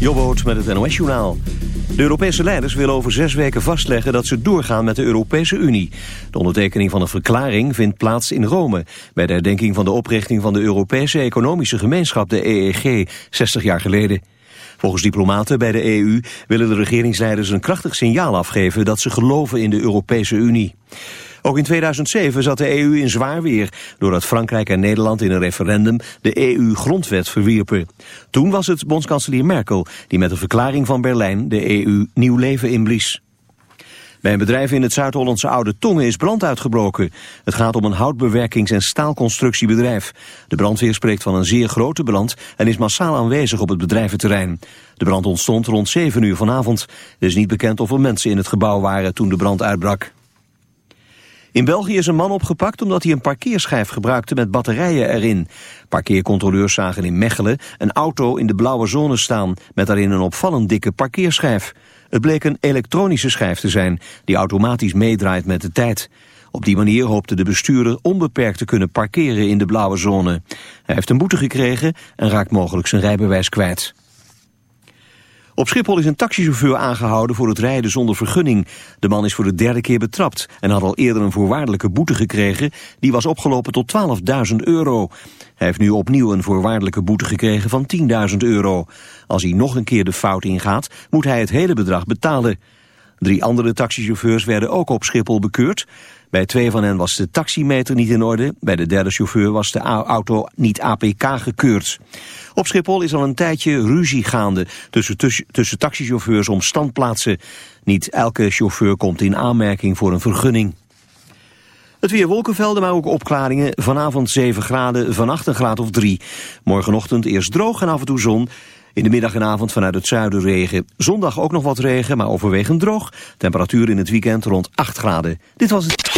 Jobboot met het NOS-journaal. De Europese leiders willen over zes weken vastleggen dat ze doorgaan met de Europese Unie. De ondertekening van een verklaring vindt plaats in Rome... bij de herdenking van de oprichting van de Europese Economische Gemeenschap, de EEG, 60 jaar geleden. Volgens diplomaten bij de EU willen de regeringsleiders een krachtig signaal afgeven... dat ze geloven in de Europese Unie. Ook in 2007 zat de EU in zwaar weer... doordat Frankrijk en Nederland in een referendum de EU-grondwet verwierpen. Toen was het bondskanselier Merkel die met de verklaring van Berlijn... de EU nieuw leven inblies. Bij een bedrijf in het Zuid-Hollandse Oude Tongen is brand uitgebroken. Het gaat om een houtbewerkings- en staalconstructiebedrijf. De brandweer spreekt van een zeer grote brand en is massaal aanwezig op het bedrijventerrein. De brand ontstond rond 7 uur vanavond. Er is niet bekend of er mensen in het gebouw waren toen de brand uitbrak. In België is een man opgepakt omdat hij een parkeerschijf gebruikte met batterijen erin. Parkeercontroleurs zagen in Mechelen een auto in de blauwe zone staan... met daarin een opvallend dikke parkeerschijf. Het bleek een elektronische schijf te zijn die automatisch meedraait met de tijd. Op die manier hoopte de bestuurder onbeperkt te kunnen parkeren in de blauwe zone. Hij heeft een boete gekregen en raakt mogelijk zijn rijbewijs kwijt. Op Schiphol is een taxichauffeur aangehouden voor het rijden zonder vergunning. De man is voor de derde keer betrapt en had al eerder een voorwaardelijke boete gekregen. Die was opgelopen tot 12.000 euro. Hij heeft nu opnieuw een voorwaardelijke boete gekregen van 10.000 euro. Als hij nog een keer de fout ingaat, moet hij het hele bedrag betalen. Drie andere taxichauffeurs werden ook op Schiphol bekeurd. Bij twee van hen was de taximeter niet in orde. Bij de derde chauffeur was de auto niet APK gekeurd. Op Schiphol is al een tijdje ruzie gaande tussen, tussen, taxichauffeurs om standplaatsen. Niet elke chauffeur komt in aanmerking voor een vergunning. Het weer wolkenvelden, maar ook opklaringen. Vanavond 7 graden, vannacht een graad of 3. Morgenochtend eerst droog en af en toe zon. In de middag en avond vanuit het zuiden regen. Zondag ook nog wat regen, maar overwegend droog. Temperatuur in het weekend rond 8 graden. Dit was het.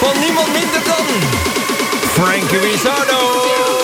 Van niemand minder dan... Frankie Rizzardo.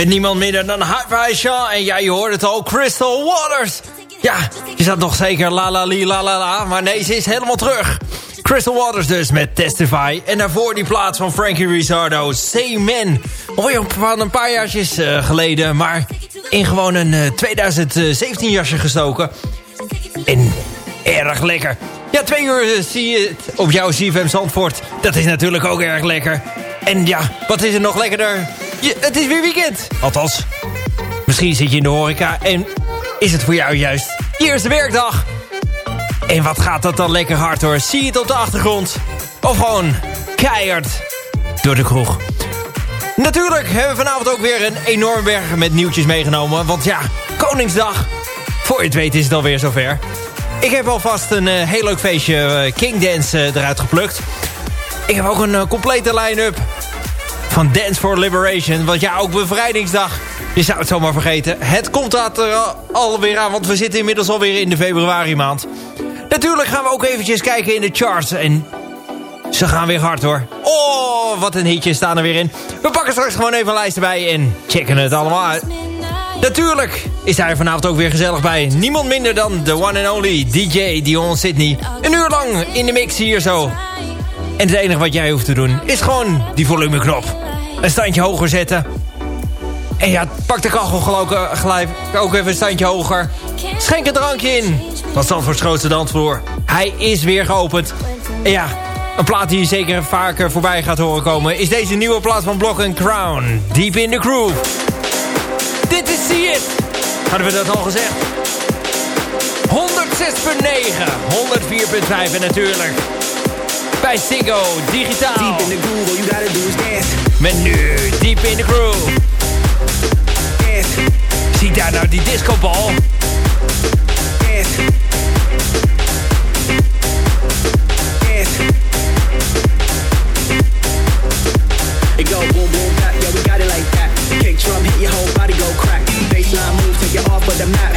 Met niemand minder dan Hi-Fi Shaw. En ja, je hoort het al, Crystal Waters. Ja, je zat nog zeker la la li la la. Maar nee, ze is helemaal terug. Crystal Waters dus met Testify. En daarvoor die plaats van Frankie Rizzardo, Say Man. Alweer van een paar jaartjes uh, geleden. Maar in gewoon een uh, 2017 jasje gestoken. En erg lekker. Ja, twee uur uh, zie je het op jouw CFM Zandvoort. Dat is natuurlijk ook erg lekker. En ja, wat is er nog lekkerder je, het is weer weekend. Althans, misschien zit je in de horeca en is het voor jou juist je eerste werkdag. En wat gaat dat dan lekker hard hoor. Zie je het op de achtergrond. Of gewoon keihard door de kroeg. Natuurlijk hebben we vanavond ook weer een enorm berg met nieuwtjes meegenomen. Want ja, Koningsdag. Voor je het weet is het alweer zover. Ik heb alvast een uh, heel leuk feestje uh, King Dance uh, eruit geplukt. Ik heb ook een complete line-up van Dance for Liberation. Want ja, ook bevrijdingsdag. Je zou het zomaar vergeten. Het komt dat er alweer aan, want we zitten inmiddels alweer in de februari maand. Natuurlijk gaan we ook eventjes kijken in de charts. En ze gaan weer hard hoor. Oh, wat een hitje staan er weer in. We pakken straks gewoon even een lijst erbij en checken het allemaal uit. Natuurlijk is hij vanavond ook weer gezellig bij. Niemand minder dan de one and only DJ Dion Sydney. Een uur lang in de mix hier zo. En het enige wat jij hoeft te doen is gewoon die volumeknop. Een standje hoger zetten. En ja, pak de kachel gelijk ook even een standje hoger. Schenk een drankje in. Dat is voor grootste dansvloer. Hij is weer geopend. En ja, een plaat die je zeker vaker voorbij gaat horen komen... is deze nieuwe plaat van Block Crown. Deep in the Groove. Dit is See It. Hadden we dat al gezegd? 106.9, 104.5 en natuurlijk bij Ziggo Digitaal. Deep in the groove, all you gotta do is dance. Met nu Deep in the Groove. Dance. Zie daar nou die discobal? Dance. Dance. It go boom boom bap, yeah we got it like that. Kick drum, hit your whole body go crack. Baseline moves, take you off of the map.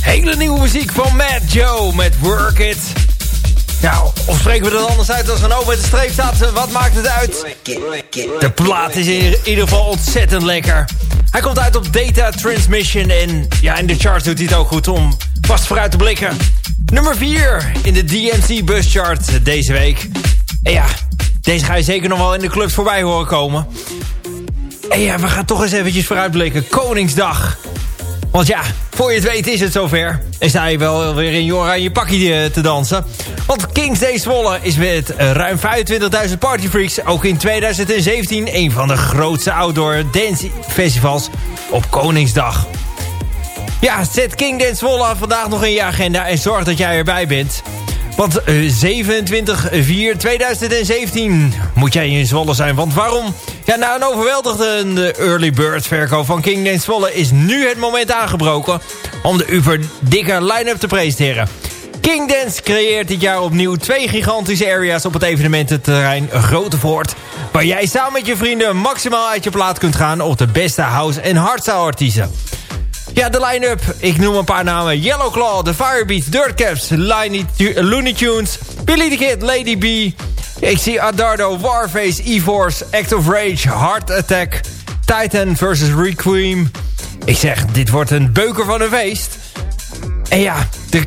Hele nieuwe muziek van Matt Joe met Work of spreken we dat anders uit als een O met de streep staat? Wat maakt het uit? De plaat is in ieder geval ontzettend lekker. Hij komt uit op Data Transmission en ja, in de charts doet hij het ook goed om vast vooruit te blikken. Nummer 4 in de DMC Bus Chart deze week. En ja, deze ga je zeker nog wel in de clubs voorbij horen komen. En ja, we gaan toch eens eventjes vooruitblikken. Koningsdag. Want ja, voor je het weet is het zover. En sta je wel weer in je je pakje te dansen. Want Kings Day Zwolle is met ruim 25.000 partyfreaks... ook in 2017 een van de grootste outdoor dance festivals op Koningsdag. Ja, zet King Dance Zwolle vandaag nog in je agenda... en zorg dat jij erbij bent. Want 27 4 2017 moet jij in Zwolle zijn. Want waarom? Ja, na een overweldigende early bird verkoop van King Dance Zwolle... is nu het moment aangebroken om de uber dikke line-up te presenteren. King Dance creëert dit jaar opnieuw twee gigantische areas op het evenemententerrein Grote Voort. Waar jij samen met je vrienden maximaal uit je plaat kunt gaan op de beste house- en hardstyle artiesten. Ja, de line-up. Ik noem een paar namen. Yellowclaw, The Firebeats, Dirtcaps, Looney Tunes, Billy the Kid, Lady B. Ik zie Adardo, Warface, E-Force, Act of Rage, Heart Attack, Titan versus Requiem. Ik zeg, dit wordt een beuker van een feest. En ja, de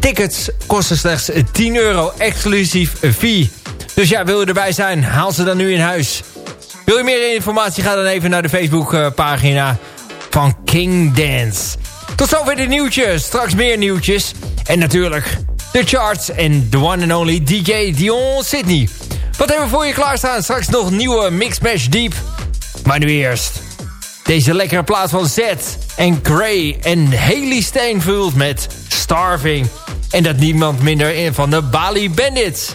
tickets kosten slechts 10 euro, exclusief fee. Dus ja, wil je erbij zijn, haal ze dan nu in huis. Wil je meer informatie, ga dan even naar de Facebookpagina van King Dance. Tot zover de nieuwtjes. Straks meer nieuwtjes. En natuurlijk de charts en the one and only DJ Dion Sydney. Wat hebben we voor je klaarstaan? Straks nog nieuwe Mix Mash Deep. Maar nu eerst deze lekkere plaat van Z en Gray en Haley Steinfeld met Starving. En dat niemand minder in van de Bali Bandits.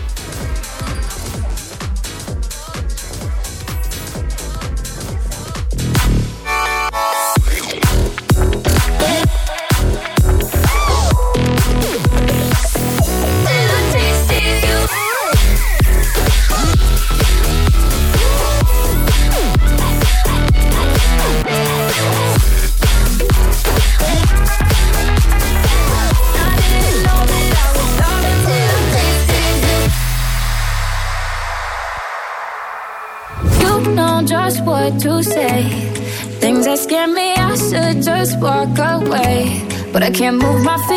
But I can't move my feet.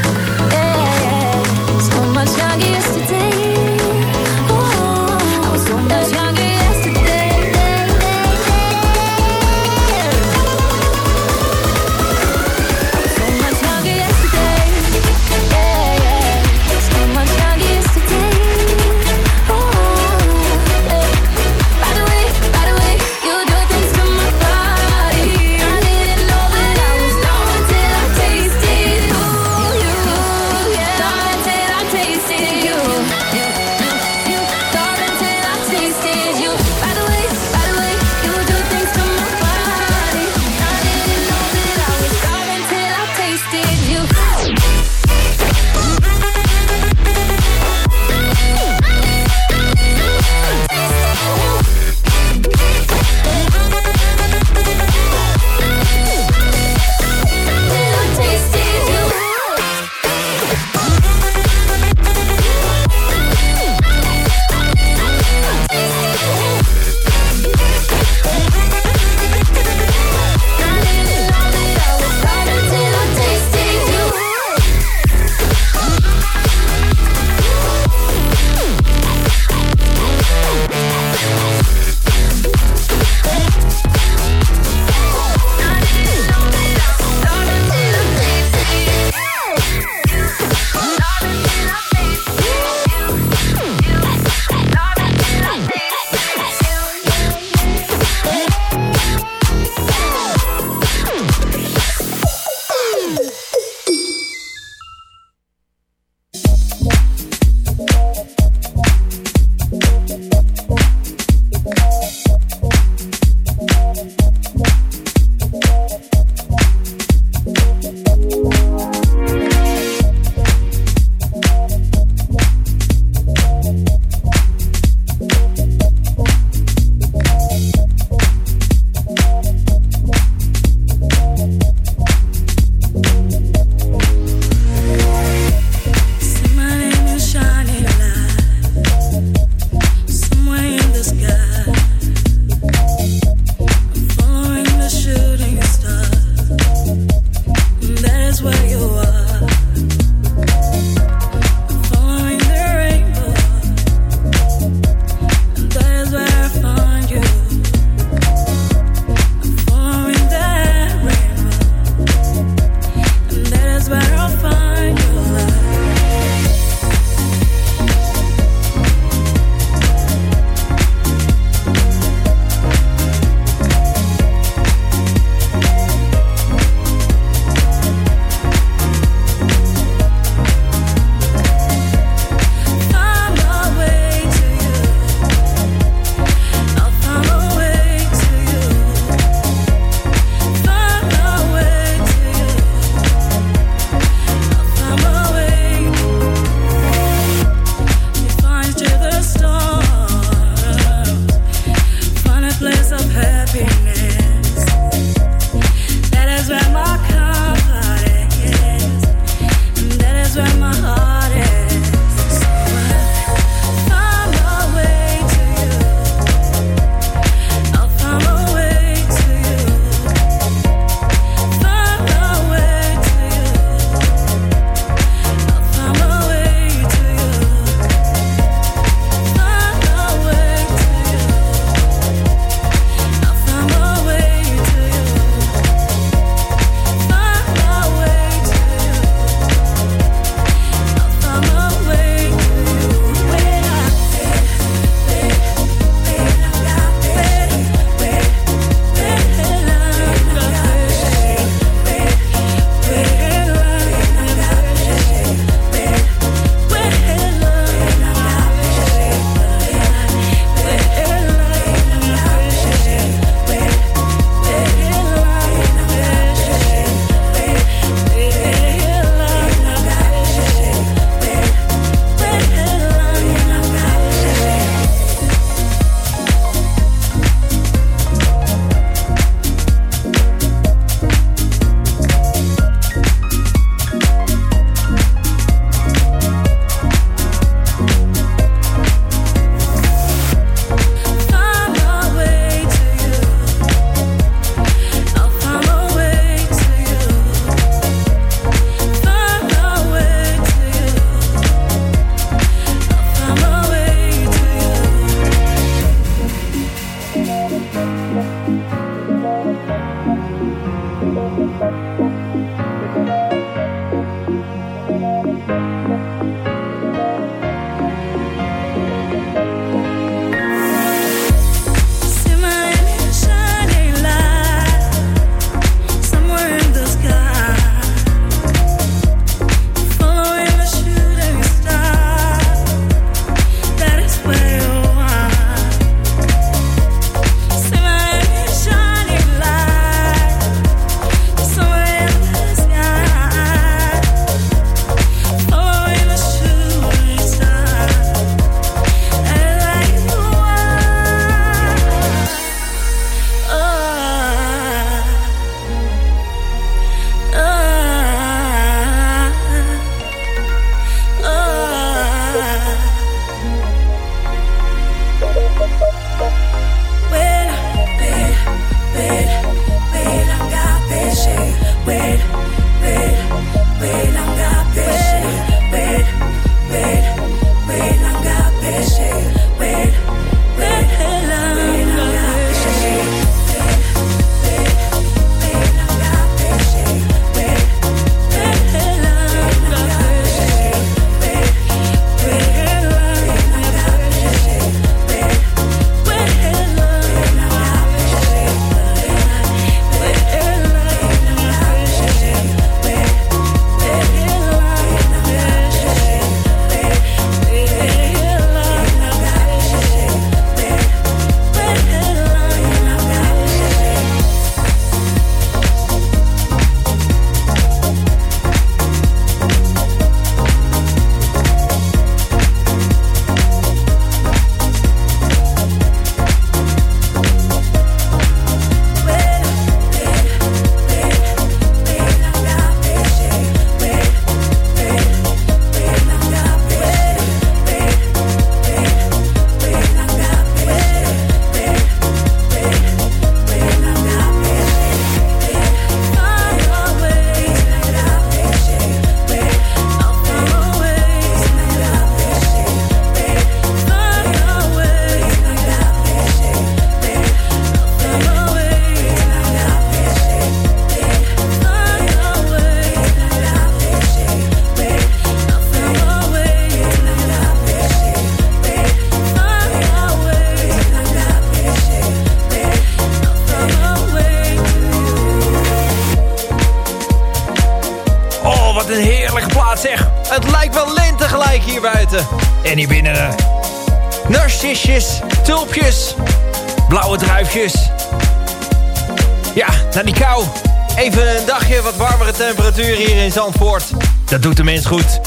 Temperatuur hier in Zandvoort. Dat doet de mens goed.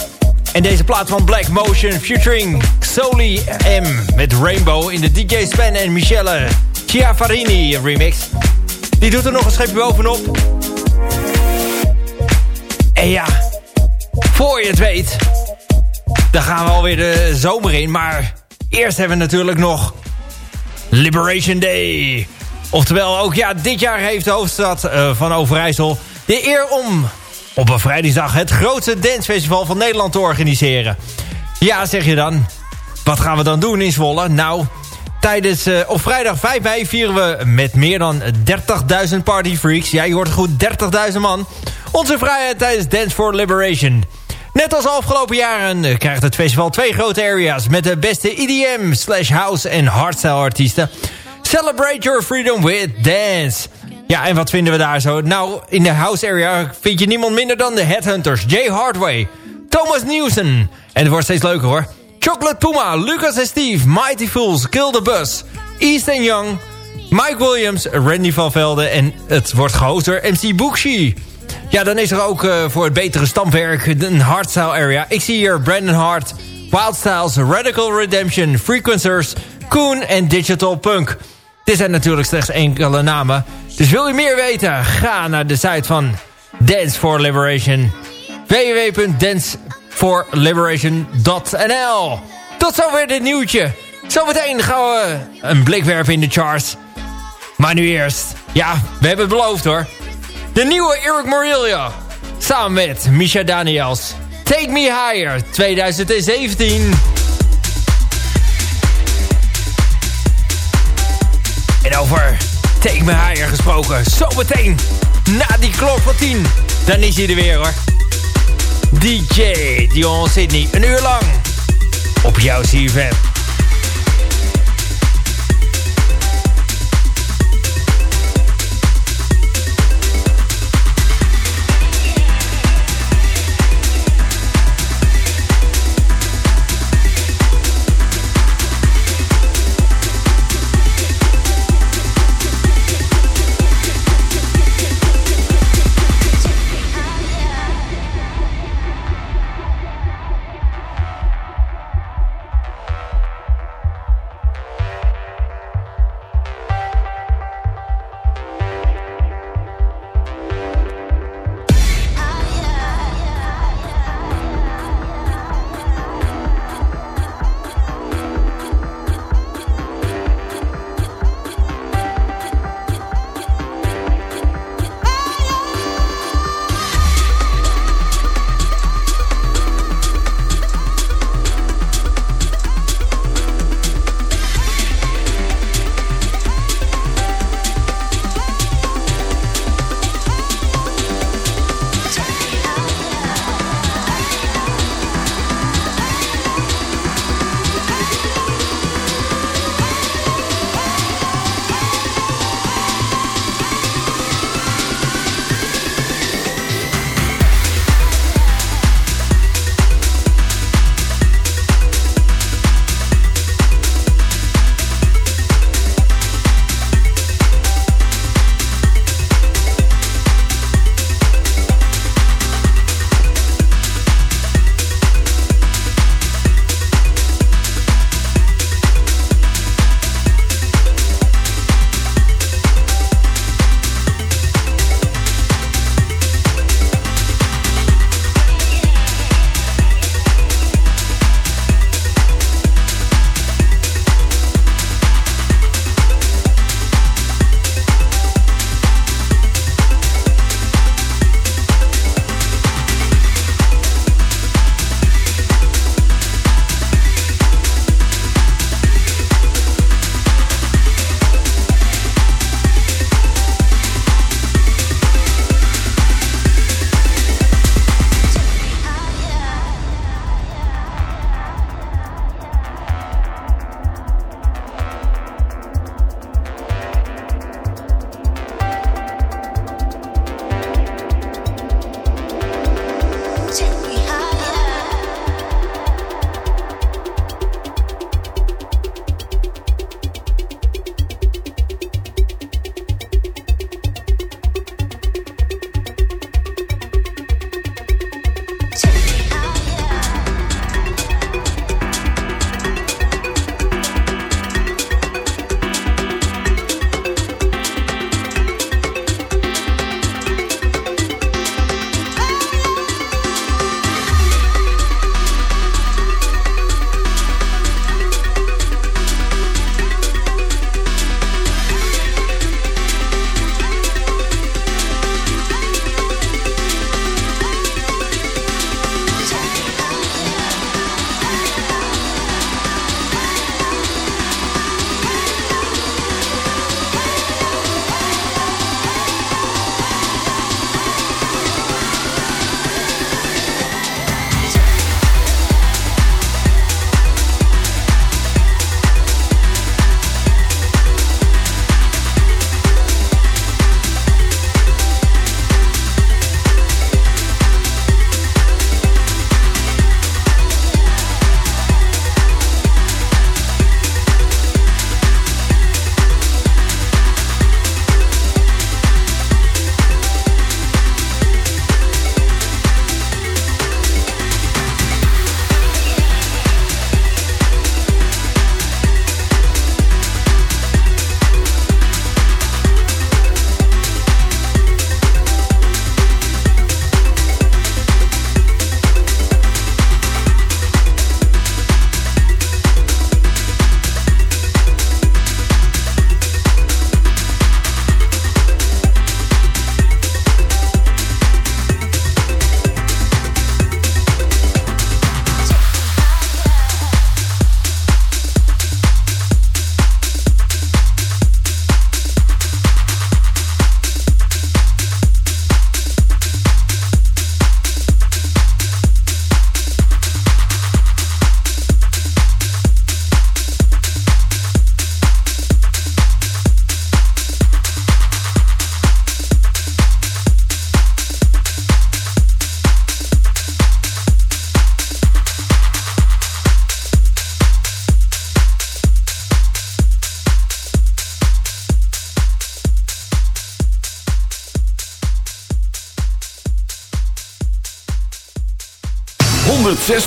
En deze plaat van Black Motion featuring Soli M met Rainbow in de DJ Span en Michelle Chiafarini remix. Die doet er nog een schepje bovenop. En ja, voor je het weet, dan gaan we alweer de zomer in. Maar eerst hebben we natuurlijk nog Liberation Day. Oftewel ook, ja, dit jaar heeft de hoofdstad uh, van Overijssel de eer om op een vrijdag het grootste dancefestival van Nederland te organiseren. Ja, zeg je dan. Wat gaan we dan doen in Zwolle? Nou, tijdens, uh, op vrijdag 5 mei vieren we met meer dan 30.000 partyfreaks. Ja, je hoort goed, 30.000 man. Onze vrijheid tijdens Dance for Liberation. Net als afgelopen jaren eh, krijgt het festival twee grote areas... met de beste EDM, slash house en hardstyle artiesten. Celebrate your freedom with dance. Ja, en wat vinden we daar zo? Nou, in de house area vind je niemand minder dan de Headhunters. Jay Hardway, Thomas Newson. En het wordt steeds leuker hoor. Chocolate Puma, Lucas en Steve, Mighty Fools, Kill the Bus, East and Young... Mike Williams, Randy van Velde en het wordt door MC Bookshi. Ja, dan is er ook uh, voor het betere stampwerk een hardstyle area. Ik zie hier Brandon Hart, Wild Styles, Radical Redemption, Frequencers, Koen en Digital Punk. Dit zijn natuurlijk slechts enkele namen. Dus wil je meer weten? Ga naar de site van Dance for Liberation. www.danceforliberation.nl Tot zover dit nieuwtje. Zometeen gaan we een blik werpen in de charts. Maar nu eerst. Ja, we hebben het beloofd hoor. De nieuwe Eric Morillo. Samen met Misha Daniels. Take Me Higher 2017. Over Take Me Higher gesproken. Zometeen na die klok van 10. Dan is hij er weer hoor. DJ Dion Sydney. Een uur lang. Op jouw CFM.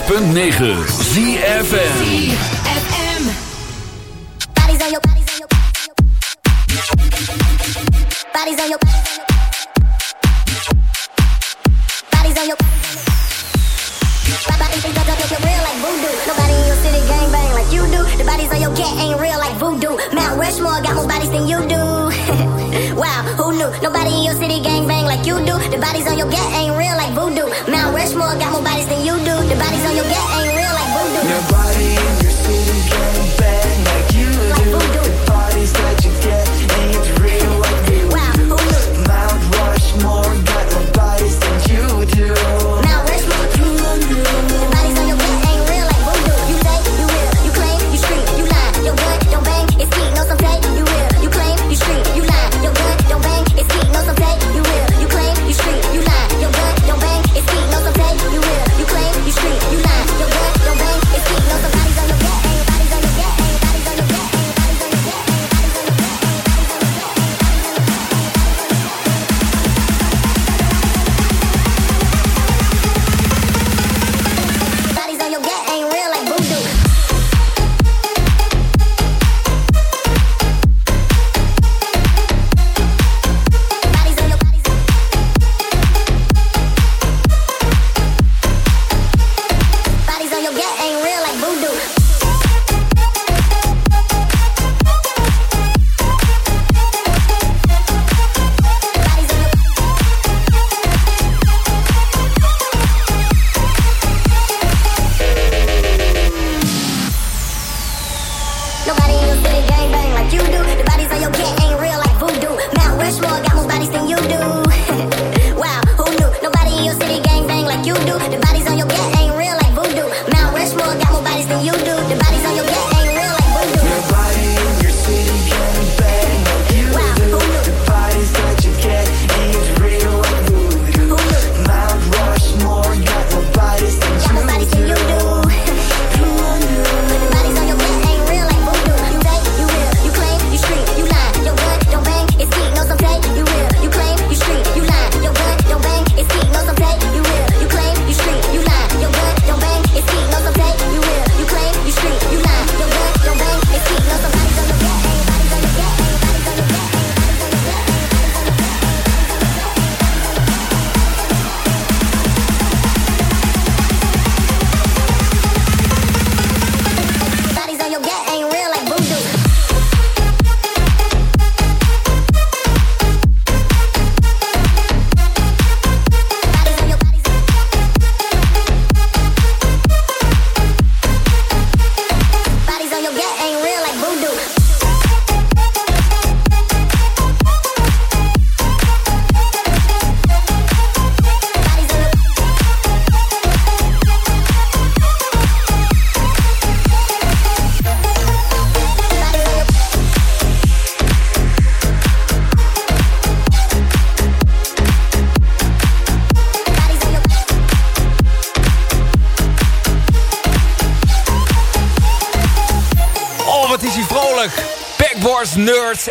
.9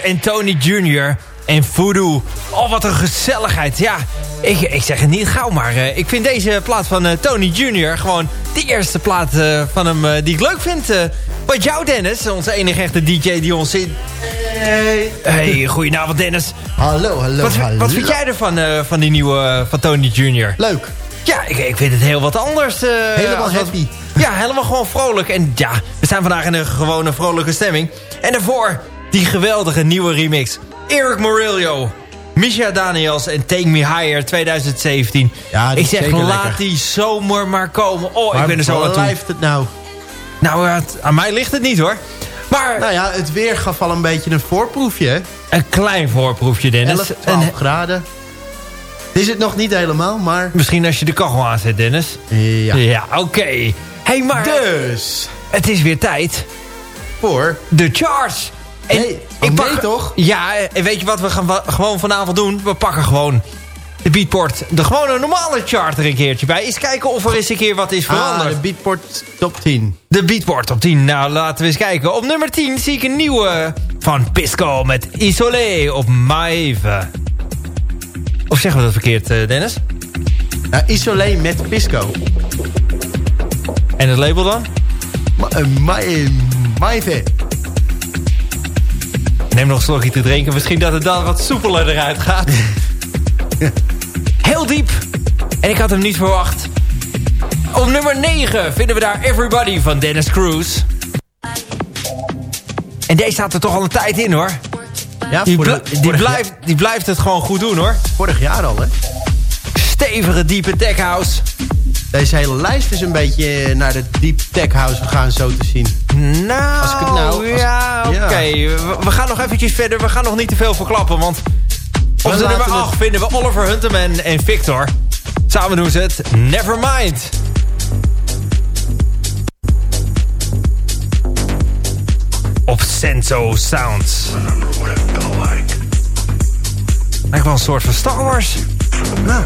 En Tony Jr. en Voodoo. Oh, wat een gezelligheid. Ja, ik, ik zeg het niet gauw, maar eh, ik vind deze plaat van eh, Tony Jr. gewoon de eerste plaat eh, van hem die ik leuk vind. Wat jou, Dennis, onze enige echte DJ die ons in... Hey. Hey, goedenavond, Dennis. Hallo, hallo, Wat, hallo. wat vind jij ervan, van die nieuwe van Tony Jr.? Leuk. Ja, ik, ik vind het heel wat anders. Helemaal wat- happy. Ja, helemaal gewoon vrolijk. En ja, we zijn vandaag in een gewone vrolijke stemming. En daarvoor die geweldige nieuwe remix. Eric Morillo, Misha Daniels en Take Me Higher 2017. Ja, ik zeg, laat lekker. die zomer maar komen. Oh, ik ben er zo aan toe. blijft het nou? Nou, aan mij ligt het niet hoor. Maar Nou ja, het weer gaf al een beetje een voorproefje. hè? een klein voorproefje, Dennis. 11, 12 En, graden. Het is het nog niet helemaal, maar... misschien als je de kachel aanzet, Dennis. Ja. Ja, oké. hey, maar Dus, het is weer tijd voor... De charts. En Nee, oh nee, toch? Ja, en weet je wat we gaan wa- gewoon vanavond doen? We pakken gewoon de Beatport, de gewone normale chart er een keertje bij. Eens kijken of er eens een keer wat is Ah, veranderd. de Beatport top 10. de Beatport op 10. Nou, laten we eens kijken. Op nummer 10 zie ik een nieuwe van Pisco met Isolé op Maeve. Of zeggen we dat verkeerd, eh, Dennis? Ja, Isolé met Pisco. En het label dan? Ma- eh, eh, Maive. Neem nog een slokje te drinken. Misschien dat het dan wat soepeler eruit gaat. Heel diep. En ik had hem niet verwacht. Op nummer 9 vinden we daar Everybody van Dennis Cruz. En deze staat er toch al een tijd in hoor. Ja, Die, die, blijft, die blijft het gewoon goed doen hoor. vorig jaar al, hè? Stevige, diepe tech house. Deze hele lijst is een beetje naar de deep tech house gegaan, zo te zien. Nou, Als ik het nou- als- ja, oké. We, we gaan nog eventjes verder. We gaan nog niet te veel verklappen, want... Op de nummer het- 8 vinden we Oliver Hunterman en Victor. Samen doen ze het Nevermind. Op Senso Sounds. Lijkt wel een soort van Star Wars. Nou,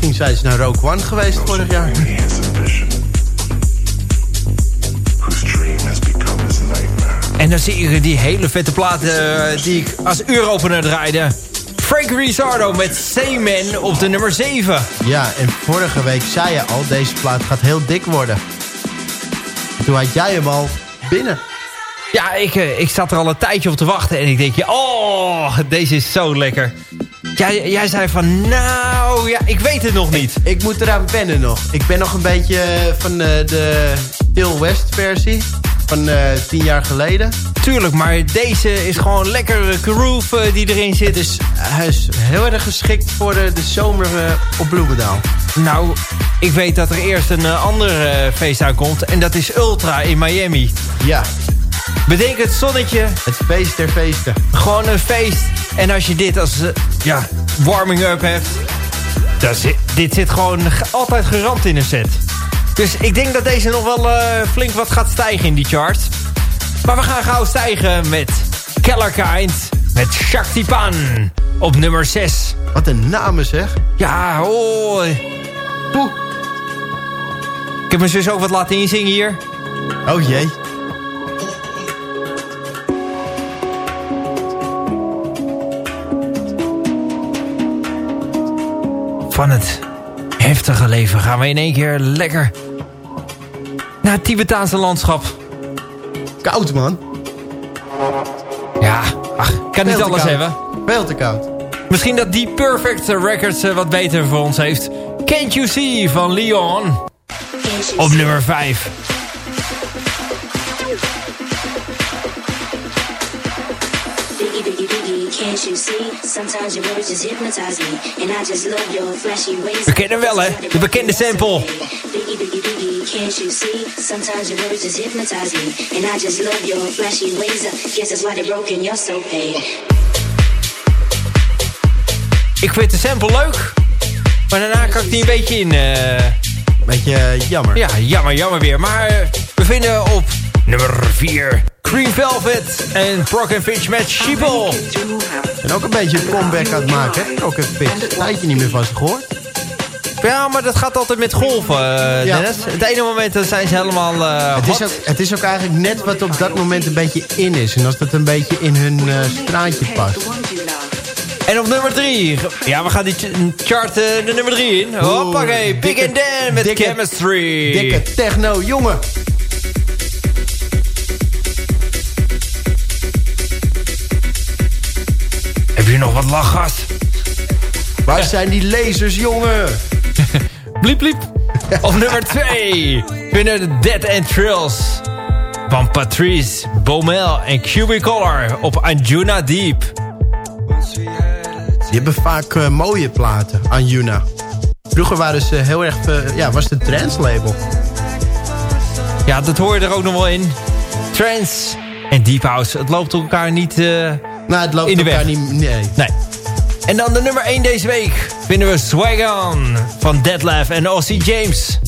misschien zijn ze naar Rogue One geweest vorig jaar. En dan zie je die hele vette platen eh, die ik als uuropener draaide. Frank Rizzardo met Seaman op de nummer 7. Ja, en vorige week zei je al, deze plaat gaat heel dik worden. Toen had jij hem al binnen. Ja, ik, eh, ik zat er al een tijdje op te wachten en ik denk, je, oh, deze is zo lekker. Jij, jij zei van, nou, ja, ik weet het nog niet. Ik moet eraan wennen nog. Ik ben nog een beetje eh, van eh, de Till West versie. Van eh, tien jaar geleden. Tuurlijk, maar deze is gewoon lekker groove die erin zit. Dus hij is heel erg geschikt voor de, de zomer op Bloemendaal. Nou, ik weet dat er eerst een ander feest aankomt en dat is Ultra in Miami. Ja, Bedenk het zonnetje, het feest der feesten. Gewoon een feest. En als je dit als eh, ja, warming-up hebt... Dan zit, dit zit gewoon ge- altijd geramd in een set. Dus ik denk dat deze nog wel eh, flink wat gaat stijgen in die charts. Maar we gaan gauw stijgen met Kellerkind. Met Shaktipan op nummer 6. Wat een namen zeg. Ja, oh. Poeh. Ik heb mijn zus ook wat laten inzingen hier. Oh jee. Van het heftige leven gaan we in één keer lekker naar het Tibetaanse landschap. Koud man. Ja, ach, kan niet alles koud. hebben. Veel te koud. Misschien dat die Perfect Records eh, wat beter voor ons heeft. Can't You See van Leon op nummer 5. Can't you see? Sometimes your words just hypnotize me. And I just love your flashy ways. We kennen hem wel, hè? De bekende sample. Biggie, biggie, biggie, can't you see? Sometimes your words just hypnotize me. And I just love your flashy ways. I guess that's why they're broken, you're so paid. Ik vind de sample leuk. Maar daarna kan ik die een beetje in... eh, Beetje eh, jammer. Ja, jammer, jammer weer. Maar eh, we vinden op nummer 4 Cream Velvet en Proc Fitch met Sheeple. En ook een beetje een comeback aan het maken. hè? Ook een pitch. Tijdje niet meer van ze gehoord. Ja, maar dat gaat altijd met golven, eh, Ja. Dennis. Het ene moment dan zijn ze helemaal eh Het is, ook, het is ook eigenlijk net wat op dat moment een beetje in is. En als dat een beetje in hun eh, straatje past. En op nummer 3. Ja, we gaan die ch- chart de nummer 3 in. Hoppakee, Big and Dan met dikke- Chemistry. Dikke techno, jongen. Je nog wat lachgas? Waar zijn die lasers, jongen? Bliep, bliep. op nummer 2 vinden de Dead and Trills. Van Patrice, Baumel en Cubicolor op Anjuna Deep. Die hebben vaak eh, mooie platen, Anjuna. Vroeger waren ze heel erg... eh, ja, was het trance label. Ja, dat hoor je er ook nog wel in. Trance en Deep House. Het loopt elkaar niet... eh, Nou, het loopt In de elkaar weg. niet... Nee. Nee. En dan de nummer 1 deze week vinden we Swag On van Deadlift en Ossie James.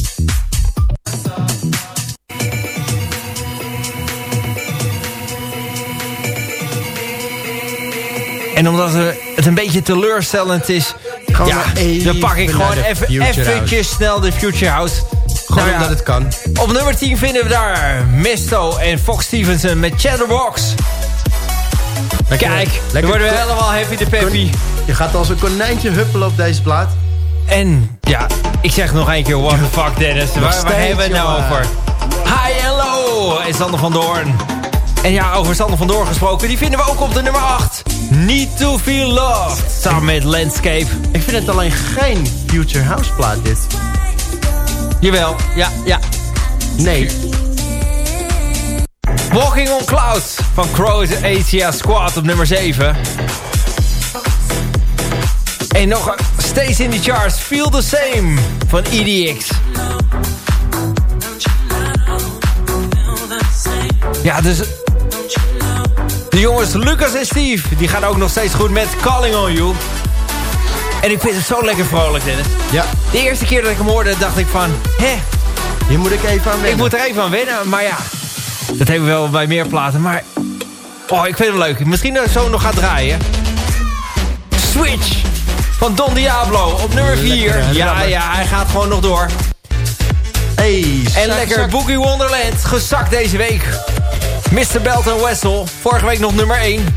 En omdat het een beetje teleurstellend is... Gewoon ja, dan pak ik gewoon even eventjes snel de Future House. Gewoon Nou ja, omdat het kan. Op nummer 10 vinden we daar Misto en Fox Stevenson met Chatterbox. Lekker- Kijk, dan lekker worden we helemaal happy de peppy. Je gaat als een konijntje huppelen op deze plaat. En ja, Ik zeg nog één keer, what the fuck Dennis. Waar, hebben we het nou over? And Low en Sander van Doorn. En ja, over Sander van Doorn gesproken, die vinden we ook op de nummer 8. Need to Feel Loved, samen met Landscape. Ik vind het alleen geen Future House plaat dit. Jawel, ja, ja. Nee. Walking on Clouds van Croatia Squad op nummer 7. En nog Stays in the Charts, Feel the Same van EDX. Ja, dus... De jongens Lucas en Steve, die gaan ook nog steeds goed met Calling on You. En ik vind het zo lekker vrolijk, Dennis. Ja, De eerste keer dat ik hem hoorde, dacht ik van... Hè, hier moet ik even aan wennen. ik moet er even aan wennen, maar ja. Dat hebben we wel bij meer platen, maar... Oh, ik vind het leuk. Misschien dat zo nog gaat draaien. Switch van Don Diablo op nummer 4. Lekker, Ja, ja, hij gaat gewoon nog door. Hey, En lekker zak. Boogie Wonderland, gezakt deze week. Mr. Belton Wessel, vorige week nog nummer 1.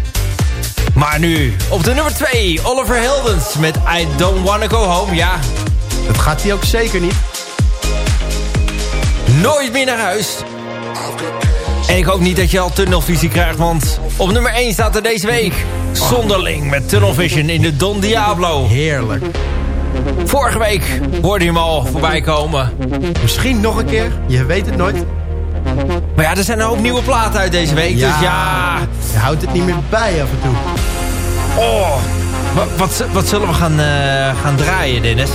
Maar nu op de nummer 2, Oliver Heldens met I Don't Wanna Go Home. Ja, Dat gaat hij ook zeker niet. nooit meer naar huis. En ik hoop niet dat je al tunnelvisie krijgt, want op nummer 1 staat er deze week... Zonderling met Tunnel Vision in de Don Diablo. Heerlijk. Vorige week hoorde je hem al voorbij komen. Misschien nog een keer. Je weet het nooit. Maar ja, er zijn een hoop nieuwe platen uit deze week. Dus ja, Je houdt het niet meer bij af en toe. oh, wat, wat, wat zullen we gaan, eh, gaan draaien, Dennis?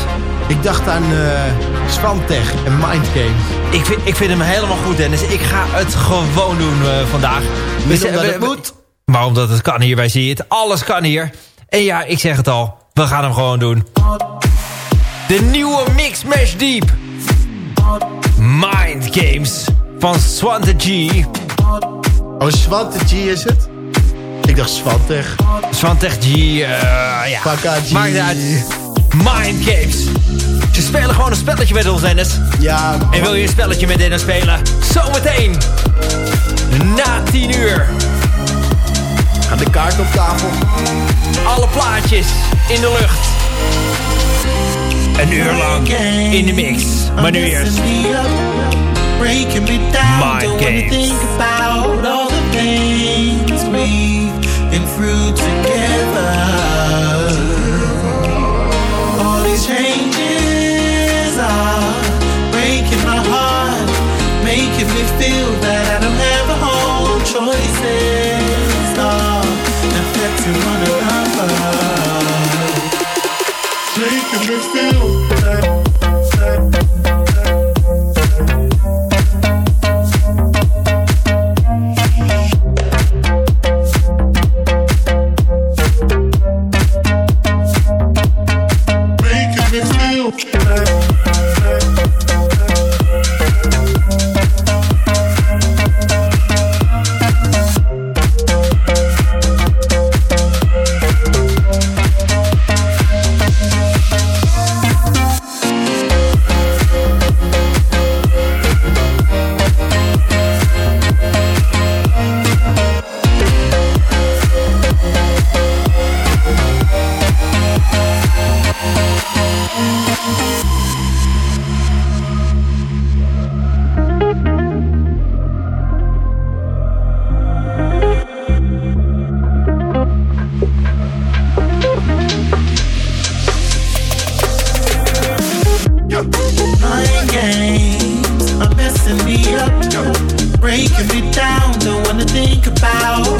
Ik dacht aan eh Swantech en Mind Games. Ik vind, ik vind hem helemaal goed, Dennis. Ik ga het gewoon doen eh, vandaag. Niet We- omdat het moet. Maar omdat het kan hier, wij zien het. Alles kan hier. En ja, ik zeg het al. We gaan hem gewoon doen. De nieuwe Mix Mash Deep. Mind Games van Swante G. Oh, Swantech is het? Ik dacht Swantech. Swantech G, eh ja. G. Maakt uit. Mind Games. Ze spelen gewoon een spelletje met ons, Dennis. Ja, En wil je een spelletje met Dennis spelen? Zometeen. Na 10 uur. gaat de kaart op tafel. Alle plaatjes in de lucht. Een uur lang in de mix. Maar nu eerst. Breaking me down, Mind don't wanna games. think about all the things we've been through together. Making me feel that I don't have a home choices. are affecting one another, making me feel me down. Don't wanna think about